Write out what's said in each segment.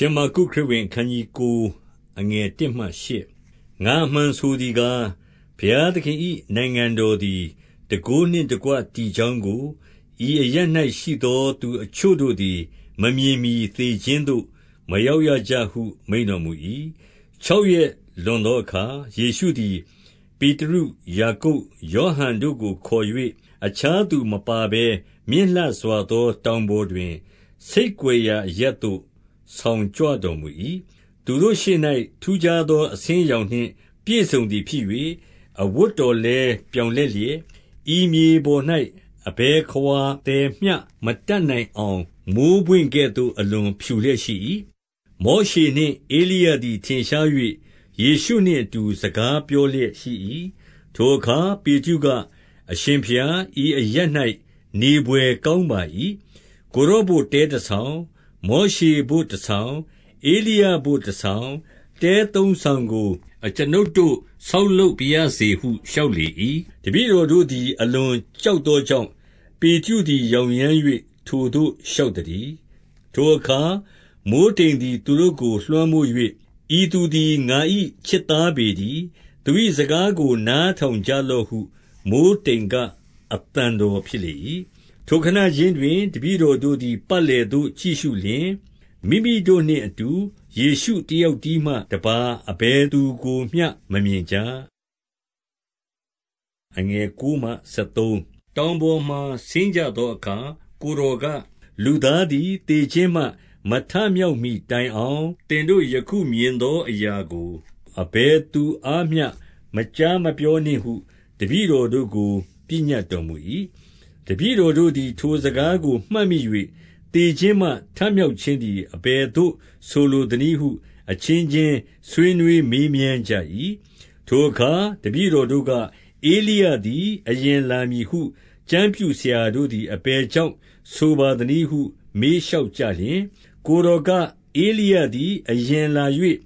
ရှမာကုခရစ်ဝင်အခန်းကြီး9အငယ်1မှ8ငါမှန်ဆိုသည်ကားဘုရားသခင်၏နိုင်ငံတော်သည်တကိုးနှင့်တကွတည်ကြောင်းကိုဤအရ၌ရှိသောသူအချို့တို့သည် မမြင်မီသေခြင်းသို့မရောက်ရကြဟု မိန်တော်မူ၏6ရက်လွန်သောအခါယေရှုသည်ပေတရုယာကုပ်ယောဟန်တို့ကိုခေါ်၍အခြားသူမပါဘဲမြင့်လှစွာသော တောင်ပေါ်တွင် စိတ်ွယ်ရာရက်သို့ ဆောင်ကြွတော်မူ၏။သူတို့ရှေ့၌ထူးခြားသော အဆင်းအရောင်နှင့် ပြည့်စုံသည်ဖြစ်၍၊အဝတ်တော်လည်း ပြောင်လက်လျက်၊ဤမြေပေါ်၌အဘယ်ခဝါသည်မျှ မတတ်နိုင်အောင် မိုဃ်းပွင့်ကဲ့သို့ အလွန်ဖြူလျက်ရှိ၏။မောရှေနှင့် ဧလိယသည် ထင်ရှား၍ယေရှုနှင့်အတူ စကားပြောလျက်ရှိ၏။ထိုအခါ ပေတရုက၊အရှင်ဘုရား၊ဤအရပ်၌နေဘွယ်ကောင်းပါ၏။ကိုယ်တော်ဘို့ တဲတဆောင် မောရှေဘို့တဆောင်၊ဧလိယဘို့တဆောင်၊တဲသုံးဆောင်ကို အကျွန်ုပ်တို့ ဆောက်လုပ်ပါရစေဟု လျှောက်လေ၏။တပည့်တော်တို့သည် အလွန်ကြောက်သောကြောင့်၊ပေတရုသည် ယောင်ယမ်း၍ထိုသို့လျှောက်သတည်း။ထိုအခါ မိုဃ်းတိမ်သည် သူတို့ကို လွှမ်းမိုး၍၊ဤသူသည် ငါ၏ချစ်သားပေတည်း။သူ၏စကားကို နားထောင်ကြလော့ဟု မိုဃ်းတိမ်က အသံတော်ဖြစ်လေ၏။ ထိုခဏခြင်းတွင် တပည့်တော်တို့သည် ပတ်လည်သို့ ကြည့်ရှုလျှင်၊မိမိတို့နှင့်အတူ ယေရှုတယောက်တည်းမှတပါး အဘယ်သူကိုမျှ မမြင်ကြ။တောင်ပေါ်မှဆင်းကြသောအခါ ကိုယ်တော်က၊လူသားသည် သေခြင်းမှ မထမြောက်မှီတိုင်အောင် သင်တို့ ယခုမြင်သောအရာကို အဘယ်သူအားမျှ မကြားမပြောနှင့်ဟု တပည့်တော်တို့ကို ပညတ်တော်မူ၏။ တပည့်တော်တို့သည် ထိုစကားကို မှတ်မိ၍သေခြင်းမှ ထမြောက်ခြင်းသည် အဘယ်သို့ ဆိုလိုသနည်းဟု အချင်းချင်း ဆွေးနွေးမေးမြန်းကြ၏။ထိုအခါ တပည့်တော်တို့က၊ဧလိယသည် အရင်လာမည်ဟု ကျမ်းပြုဆရာတို့သည် အဘယ်ကြောင့် ဆိုပါသနည်းဟု မေးလျှောက်ကြလျှင်၊ကိုယ်တော်က၊ဧလိယသည် အရင်လာ၍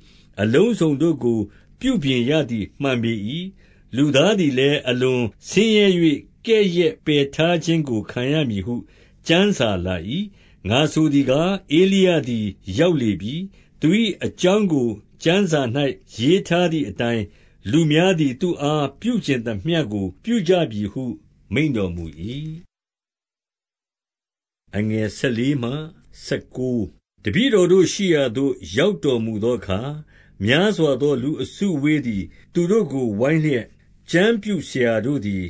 အလုံးစုံတို့ကို ပြုပြင်ရသည် မှန်ပေ၏။လူသားသည်လည်း အလွန်ဆင်းရဲ၍ ကဲ့ရဲ့ပယ်ထားခြင်းကို ခံရမည်ဟုကျမ်းစာလာ၏။ငါဆိုသည်ကား၊ဧလိယသည် ရောက်လေပြီ။သူ၏အကြောင်းကို ကျမ်းစာ၌ရေးထားသည်အတိုင်း လူများသည် သူ့အား ပြုချင်သမျှကို ပြုကြပြီဟု မိန့်တော်မူ၏။တပည့်တော်တို့ရှိရာသို့ ရောက်တော်မူသောအခါ၊များစွာသော လူအစုအဝေးသည် သူတို့ကို ဝိုင်းလျက်၊ကျမ်းပြုဆရာတို့သည်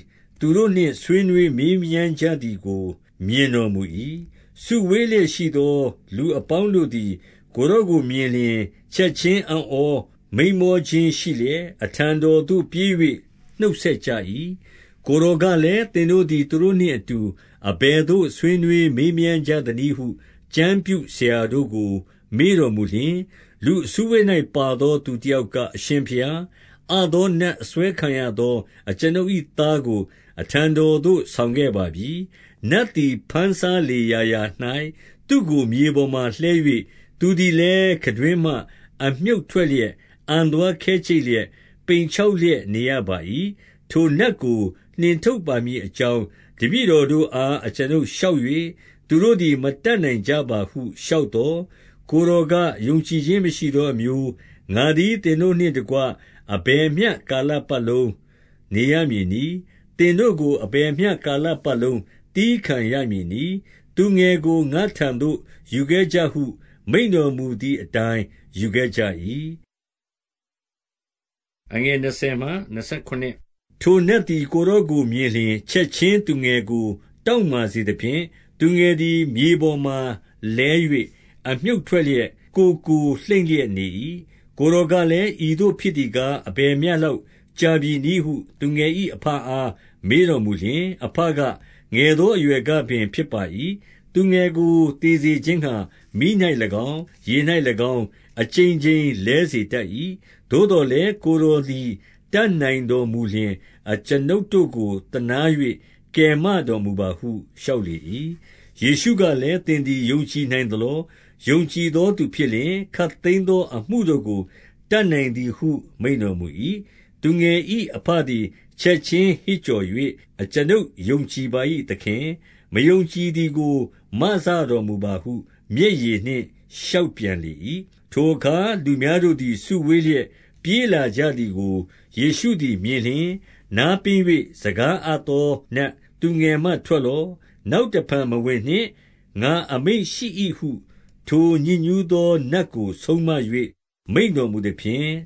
သူတို့နှင့်ဆွေးနွေးမေးမြန်းကြသည်ကို မြင်တော်မူ၏။စုဝေးလျက်ရှိသော လူအပေါင်းတို့သည် ကိုယ်တော်ကိုမြင်လျှင် ချက်ခြင်းအံ့ဩမိန်းမောခြင်းရှိလျက် အထံတော်သို့ပြေး၍နှုတ်ဆက်ကြ၏။ကိုယ်တော်ကလည်း၊သင်တို့သည် သူတို့နှင့်အတူ အဘယ်သို့ ဆွေးနွေးမေးမြန်းကြသနည်းဟု ကျမ်းပြုဆရာတို့ကို မေးတော်မူလျှင်၊လူအစုအဝေး၌ပါသော သူတယောက်က၊အရှင်ဘုရား၊အသောနတ်အစွဲခံရသော အကျွန်ုပ်၏သားကို အထံတော်သို့ ဆောင်ခဲ့ပါပြီ။နတ်သည် ဘမ်းစားလေရာရာ၌သူ့ကိုမြေပေါ်မှာလှဲ၍သူသည်လည်း ခံတွင်းမှ အမြှုတ်ထွက်လျက် အံသွားခဲကြိတ်လျက် ပိန်ခြောက်လျက်နေရပါ၏။ထိုနတ်ကို နှင်ထုတ်ပါမည်အကြောင်း တပည့်တော်တို့အား အကျွန်ုပ်လျှောက်၍၊သူတို့သည် မတတ်နိုင်ကြပါဟု လျှောက်သော်၊ကိုယ်တော်က၊ယုံကြည်ခြင်းမရှိသောအမျိုး၊ငါသည် သင်တို့နှင့်တကွ အဘယ်မျှကာလပတ်လုံး နေရမည်နည်း။သ င်တို့ကို အဘယ်မျှကာလပတ်လုံး သည်းခံရမည်နည်း။သူငယ်ကို ငါ့ထံသို့ ယူခဲ့ကြဟု မိန့်တော်မူသည်အတိုင်း ယူခဲ့ကြ၏။ထိုနတ်သည် ကိုယ်တော်ကိုမြင်လျှင် ချက်ခြင်းသူငယ်ကို တောင့်မာစေသဖြင့်၊သူငယ်သည် မြေပေါ်မှာ လဲ၍အမြှုတ်ထွက်လျက် ကိုယ်ကိုလှိမ့်လျက်နေ၏။ကိုယ်တော်ကလည်း၊ဤသို့ဖြစ်သည်ကား အဘယ်မျှလောက် ကြာပြီနည်းဟု သူငယ်၏အဘအား မေးတော်မူလျှင်၊အဘက၊ငယ်သောအရွယ်ကပင်ဖြစ်ပါ၏။သူငယ်ကို သေစေခြင်းငှါ မီး၌၎င်း၊ရေ၌၎င်း အကြိမ်ကြိမ်လဲစေတတ်၏။သို့သော်လည်း ကိုယ်တော်သည် တတ်နိုင်တော်မူလျှင် အကျွန်ုပ်တို့ကို သနား၍ကယ်မတော်မူပါဟု လျှောက်လေ၏။ယေရှုကလည်း၊သင်သည် ယုံကြည်နိုင်သလော။ယုံကြည်သောသူဖြစ်လျှင် ခပ်သိမ်းသောအမှုတို့ကို တတ်နိုင်သည်ဟု မိန့်တော်မူ၏။သူငယ်၏အဘသည် ချက်ခြင်းဟစ်ကြော်၍၊အကျွန်ုပ်ယုံကြည်ပါ၏သခင်။မယုံကြည်သည်ကို မစတော်မူပါဟု မျက်ရည်နှင့်ရှောက်ပြန်လေ၏။ထိုအခါ လူများတို့သည် စုဝေးလျက် ပြေးလာကြသည်ကို ယေရှုသည်မြင်လျှင်၊နားပင်း၍စကားအသောနတ်၊သူငယ်မှထွက်လော့။နောက်တဖန် မဝင်နှင့်။ငါအမိန့်ရှိ၏ဟု ထိုညစ်ညူးသောနတ်ကို ဆုံးမ၍မိန့်တော်မူသဖြင့်၊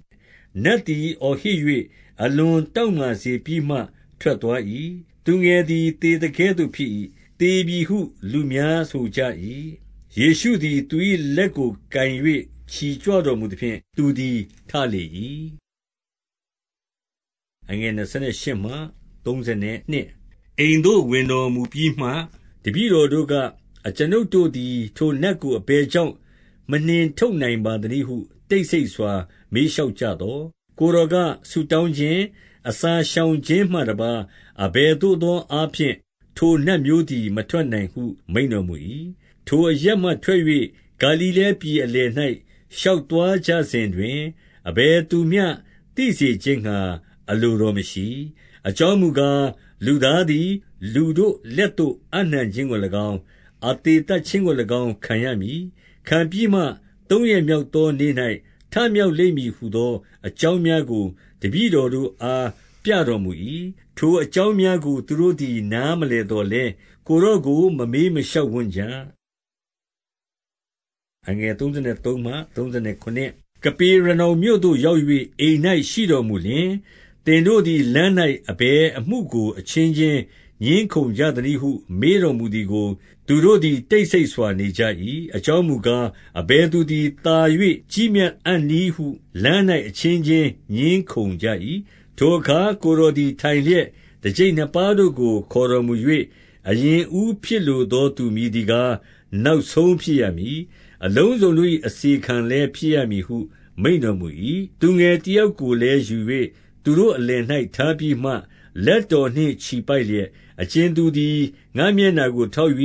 နတ်သည် အော်ဟစ်၍ အလွန်တောင့်မာစေပြီးမှ ထွက်သွား၏။သူငယ်သည် သေသကဲ့သို့ဖြစ်၏။သေပြီဟု လူများဆိုကြ၏။ယေရှုသည် သူ၏လက်ကိုကိုင်၍ချီကြွတော်မူသဖြင့် သူသည် ထလေ၏။အိမ်သို့ ဝင်တော်မူပြီးမှ တပည့်တော်တို့က၊အကျွန်ုပ်တို့သည် ထိုနတ်ကို အဘယ်ကြောင့် မနှင်ထုတ်နိုင်ပါသနည်းဟု တိတ်ဆိတ်စွာ မေးလျှောက်ကြသော်၊ ကိုယ်တော်က၊ဆုတောင်းခြင်း၊အစာရှောင်ခြင်းမှတပါး အဘယ်သို့သောအားဖြင့် ထိုနတ်မျိုးသည် မထွက်နိုင်ဟု မိန့်တော်မူ၏။ထိုအရပ်မှထွက်၍ဂါလိလဲပြည်အလယ်၌ရှောက်သွားကြစဉ်တွင် အဘယ်သူမျှ သိစေခြင်းငှါ အလိုတော်မရှိ။အကြောင်းမူကား၊လူသားသည် လူတို့လက်သို့ အပ်နှံခြင်းကို၎င်း၊အသေသတ်ခြင်းကို၎င်း ခံရမည်။ခံပြီးမှ သုံးရက်မြောက်သောနေ့၌ထ မြောက်လိမ့်မည်ဟူသော အကြောင်းများကို တပည့်တော်တို့အား ပြတော်မူ၏။ထိုအကြောင်းများကို သူတို့သည် နားမလည်သော်လည်း ကိုယ်တော်ကို မမေးမလျှောက်ဝံ့ကြ။ကပေရနောင်မြို့သို့ရောက်၍အိမ်၌ရှိတော်မူလျှင်၊သင်တို့သည် လမ်း၌အဘယ်အမှုကို အချင်းချင်း ငြင်းခုံကြသနည်းဟု မေးတော်မူသည်ကို သူတို့သည် တိတ်ဆိတ်စွာနေကြ၏။အကြောင်းမူကား၊အဘယ်သူသည် သာ၍ကြီးမြတ်အံ့နည်းဟု လမ်း၌အချင်းချင်း ငြင်းခုံကြ၏။ထိုအခါ ကိုယ်တော်သည် ထိုင်လျက် တကျိပ်နှစ်ပါးတို့ကို ခေါ်တော်မူ၍၊အရင်အဦးဖြစ်လိုသောသူ မည်သည်ကား နောက်ဆုံးဖြစ်ရမည်။အလုံးစုံတို့၏အစေခံလည်း ဖြစ်ရမည်ဟု မိန့်တော်မူ၏။သူငယ်တယောက်ကိုလည်း ယူ၍သူတို့အလယ်၌ထားပြီးမှ လက်တော်နှင့်ချီပိုက်လျက်၊အကြင်သူသည် ငါ့မျက်နှာကိုထောက်၍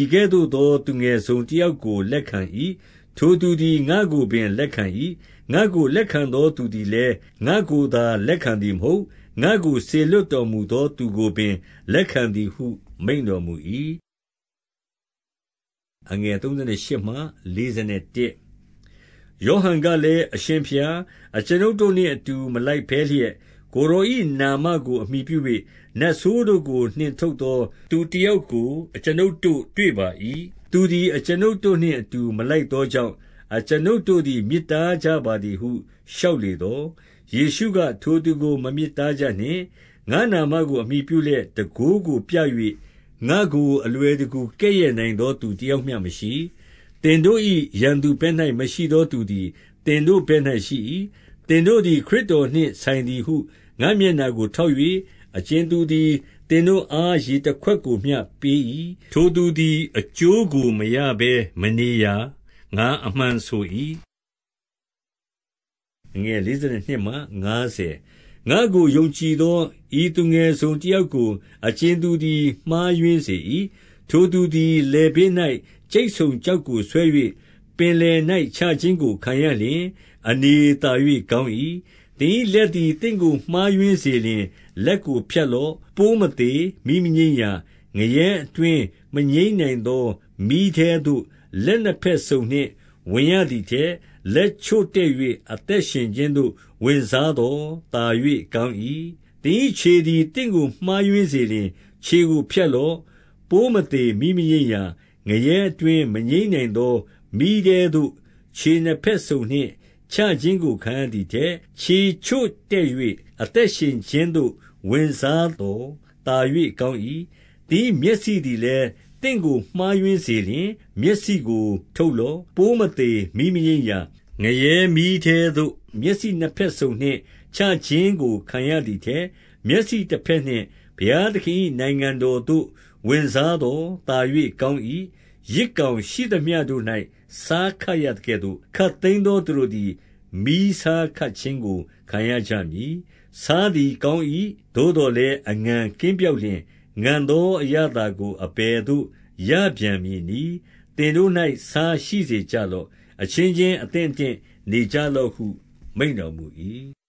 ဤကဲ့သို့သော သူငယ်တစုံတယောက်ကို လက်ခံ၏။ထိုသူသည် ငါ့ကိုပင်လက်ခံ၏။ငါ့ကိုလက်ခံသောသူသည်လည်း ငါ့ကိုသာ လက်ခံသည်မဟုတ်။ငါ့ကိုစေလွှတ်တော်မူသော သူကိုပင် လက်ခံသည်ဟု မိန့်တော်မူ၏။ယောဟန်ကလည်း၊အရှင်ဘုရား၊အကျွန်ုပ်တို့နှင့်အတူ မလိုက်ဘဲလျက်၊ ကိုယ်တော်၏နာမကို အမှီပြု၍နတ်ဆိုးတို့ကို နှင်ထုတ်သော သူတယောက်ကို အကျွန်ုပ်တို့ တွေ့ပါ၏။သူသည် အကျွန်ုပ်တို့နှင့်အတူ မလိုက်သောကြောင့် အကျွန်ုပ်တို့သည် မြစ်တားကြပါသည်ဟု လျှောက်လေသော်၊ယေရှုက၊ထိုသူကို မမြစ်တားကြနှင့်။ငါ့နာမကို အမှီပြုလျက် တန်ခိုးကိုပြ၍ငါ့ကို အလွယ်တကူ ကဲ့ရဲ့နိုင်သော သူတယောက်မျှမရှိ။သင်တို့၏ရန်သူဘက်၌မရှိသောသူသည် သင်တို့ဘက်၌ရှိ၏။ သင်တို့သည် ခရစ်တော်နှင့်ဆိုင်သည်ဟု ငါ့မျက်နှာကိုထောက်၍၊အကြင်သူသည် သင်တို့အား ရေတခွက်ကိုမျှပေး၏။ထိုသူသည် အကျိုးကိုမရဘဲမနေရာ ငါအမှန်ဆို၏။ငါ့ကိုယုံကြည်သော ဤသူငယ်တစုံတယောက်ကို အကြင်သူသည် မှားယွင်းစေ၏။ထိုသူသည် လည်ပင်း၌ကြိတ်ဆုံကျောက်ကိုဆွဲ၍ပင်လယ်၌ချခြင်းကိုခံရလျှင် အနေသာ၍ကောင်း၏။သင်၏လက်သည် သင့်ကိုမှားယွင်းစေလျှင် လက်ကိုဖြတ်လော့။ပိုးမသေ၊မီးမငြိမ်းရာ၊ငရဲအတွင်းမငြိမ်းနိုင်သော မီးထဲသို့ လက်နှစ်ဘက်စုံနှင့် ဝင်ရသည်ထက်၊လက်ချို့တဲ့၍အသက်ရှင်ခြင်းသို့ ဝင်စားသော် သာ၍ကောင်း၏။သင်၏ခြေသည် သင့်ကိုမှားယွင်းစေလျှင် ခြေကိုဖြတ်လော့။ပိုးမသေ၊မီးမငြိမ်းရာ၊ငရဲအတွင်း မငြိမ်းနိုင်သော မီးထဲသို့ ခြေနှစ်ဘက်စုံနှင့် ချခြင်းကိုခံရသည်ထက်၊ခြေချို့တဲ့၍အသက်ရှင်ခြင်းသို့ဝင်စားသော်သာ၍ကောင်း၏။သင်၏မျက်စိသည်လည်းသင့်ကိုမှားယွင်းစေလျှင် မျက်စိကိုထုတ်လော့။ပိုးမသေ၊မီးမငြိမ်းရာ၊ငရဲမီးထဲသို့ မျက်စိနှစ်ဘက်စုံနှင့်ချခြင်းကိုခံရသည်ထက်၊မျက်စိတဘက်နှင့်ဘုရားသခင်၏နိုင်ငံတော်သို့ဝင်စားသော်သာ၍ကောင်း၏။ယဇ်ကောင်ရှိသမျှတို့၌ ဆားခတ်ရသကဲ့သို့၊ခပ်သိမ်းသောသူတို့သည် မီးဆားခတ်ခြင်းကို ခံရကြမည်။ဆားသည်ကောင်း၏။သို့သော်လည်း အငန်ကင်းပျောက်လျှင် ငန်သောအရသာကို အဘယ်သို့ ရပြန်မည်နည်း။သင်တို့၌ဆားရှိစေကြလော့။အချင်းချင်း အသင့်အတင့်နေကြလော့ဟု မိန့်တော်မူ၏။